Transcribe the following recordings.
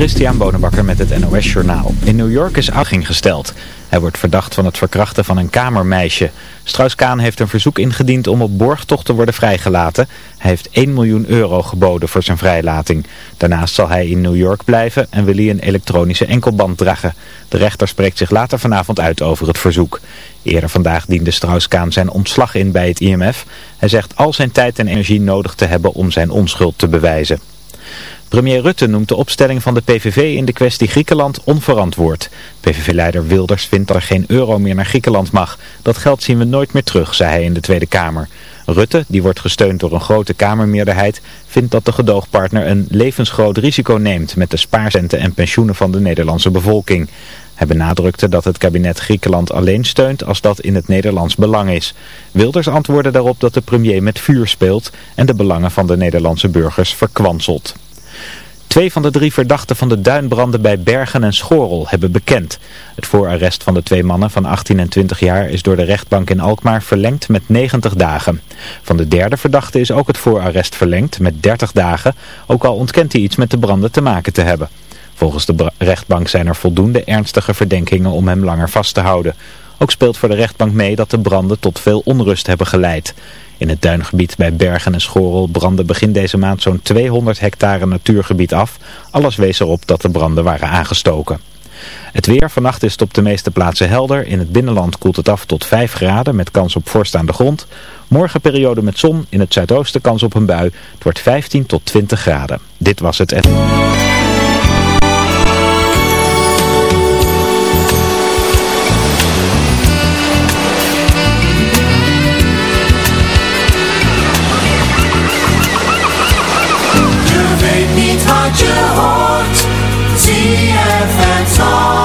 Christian Bonenbakker met het NOS Journaal. In New York is uitging gesteld. Hij wordt verdacht van het verkrachten van een kamermeisje. Strauss-Kaan heeft een verzoek ingediend om op borgtocht te worden vrijgelaten. Hij heeft 1 miljoen euro geboden voor zijn vrijlating. Daarnaast zal hij in New York blijven en wil hij een elektronische enkelband dragen. De rechter spreekt zich later vanavond uit over het verzoek. Eerder vandaag diende Strauss-Kaan zijn ontslag in bij het IMF. Hij zegt al zijn tijd en energie nodig te hebben om zijn onschuld te bewijzen. Premier Rutte noemt de opstelling van de PVV in de kwestie Griekenland onverantwoord. PVV-leider Wilders vindt dat er geen euro meer naar Griekenland mag. Dat geld zien we nooit meer terug, zei hij in de Tweede Kamer. Rutte, die wordt gesteund door een grote Kamermeerderheid, vindt dat de gedoogpartner een levensgroot risico neemt met de spaarcenten en pensioenen van de Nederlandse bevolking. Hij benadrukte dat het kabinet Griekenland alleen steunt als dat in het Nederlands belang is. Wilders antwoordde daarop dat de premier met vuur speelt en de belangen van de Nederlandse burgers verkwanselt. Twee van de drie verdachten van de duinbranden bij Bergen en Schorel hebben bekend. Het voorarrest van de twee mannen van 18 en 20 jaar is door de rechtbank in Alkmaar verlengd met 90 dagen. Van de derde verdachte is ook het voorarrest verlengd met 30 dagen, ook al ontkent hij iets met de branden te maken te hebben. Volgens de rechtbank zijn er voldoende ernstige verdenkingen om hem langer vast te houden. Ook speelt voor de rechtbank mee dat de branden tot veel onrust hebben geleid. In het duingebied bij Bergen en Schorel brandde begin deze maand zo'n 200 hectare natuurgebied af. Alles wees erop dat de branden waren aangestoken. Het weer, vannacht is het op de meeste plaatsen helder. In het binnenland koelt het af tot 5 graden met kans op vorst aan de grond. Morgen periode met zon, in het zuidoosten kans op een bui. Het wordt 15 tot 20 graden. Dit was het... weet niet wat je hoort. zie ZFM zal.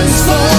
heavens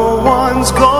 no one's gone.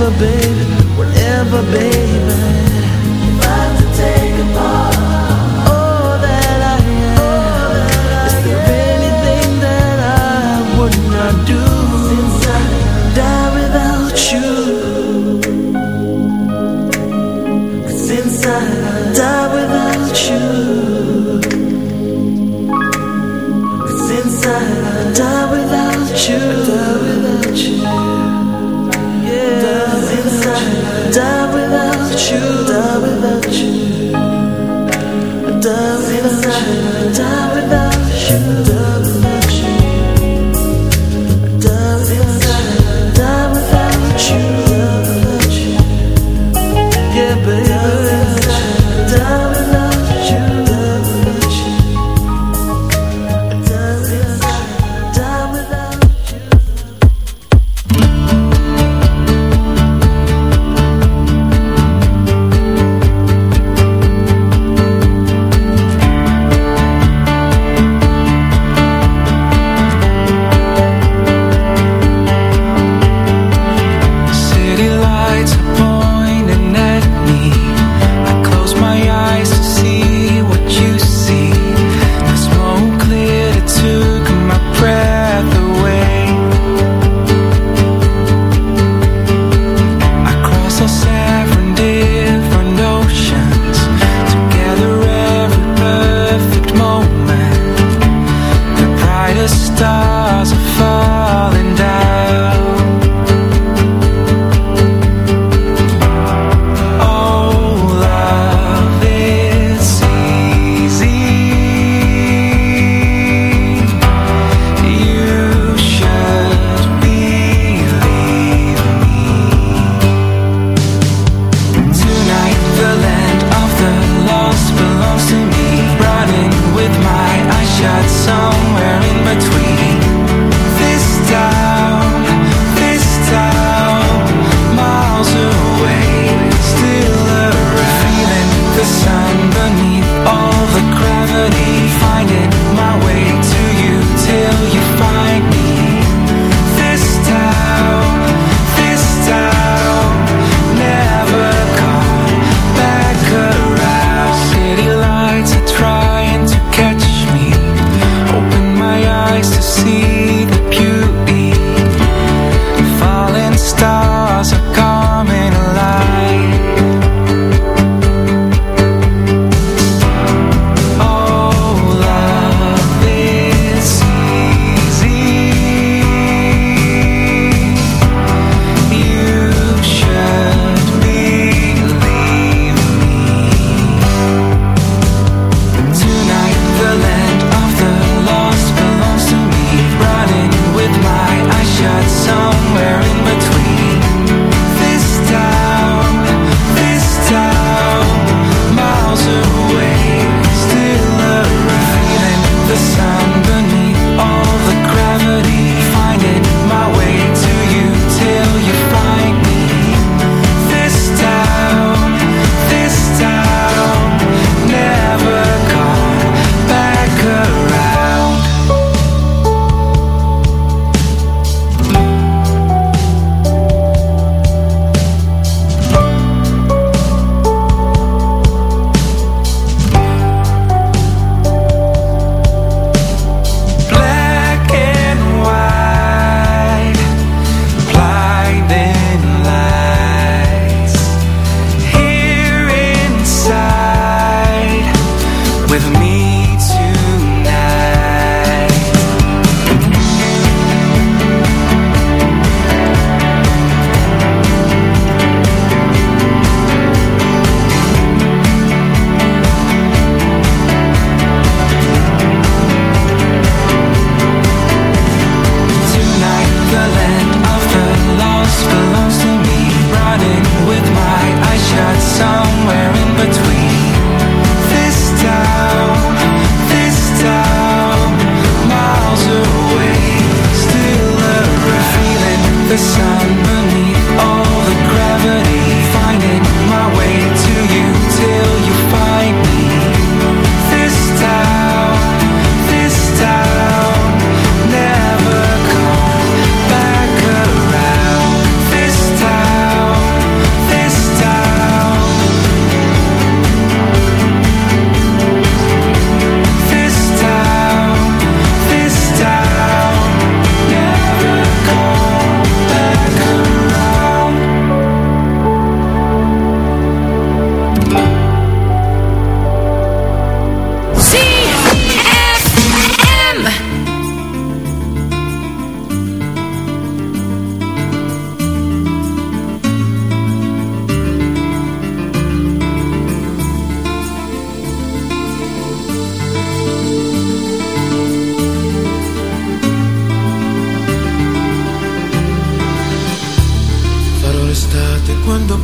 lover, baby.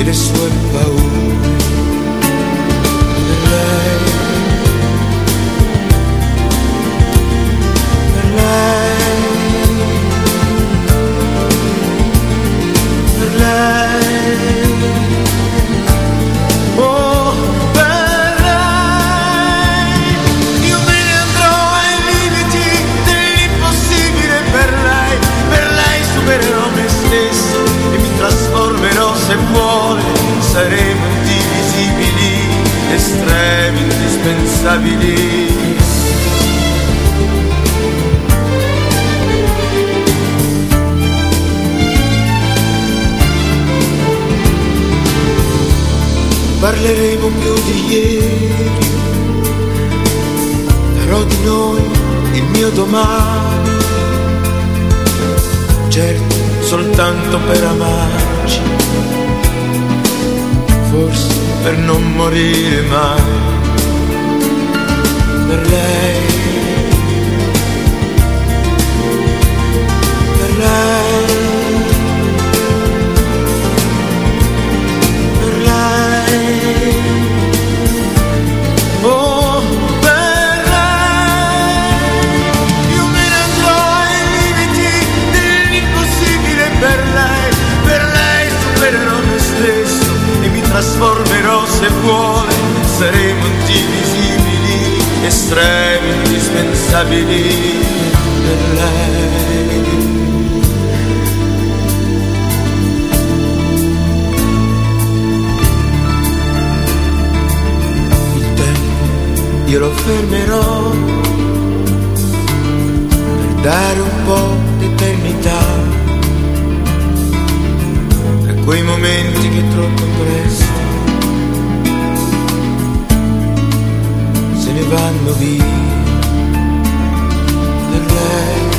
it is what svårt på se ne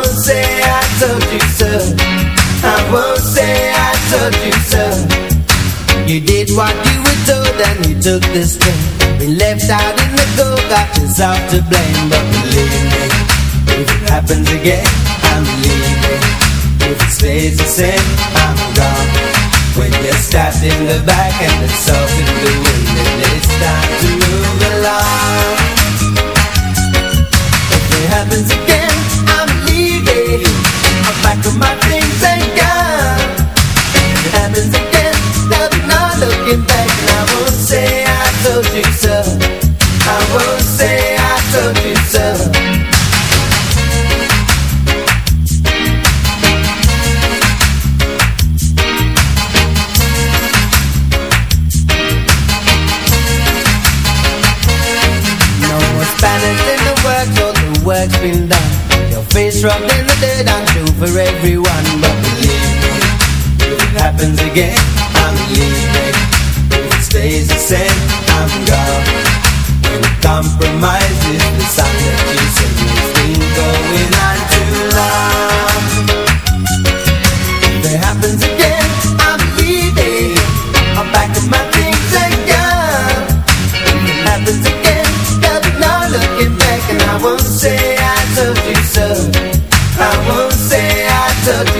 won't say I told you so. I won't say I told you so. You did what you were told and you took this thing We left out in the cold, got yourself to blame. But believe me, if it happens again, I'm leaving. If it stays the same, I'm gone. When you're stabbed in the back and the salt in the wind And it's time to move along. looking back and I won't say I told you so. I won't say I told you so. No more Spanish in the works, all the work's been done. Your face rubbed in the dirt, I'm true for everyone But believe me, if it happens again I'm leaving stays the same I'm gone. No compromises. is the sign that you It's been going on too long. If it happens again, I'm leaving. I'm back to my things again. If it happens again, there'll be no looking back And I won't say I told you so. I won't say I told you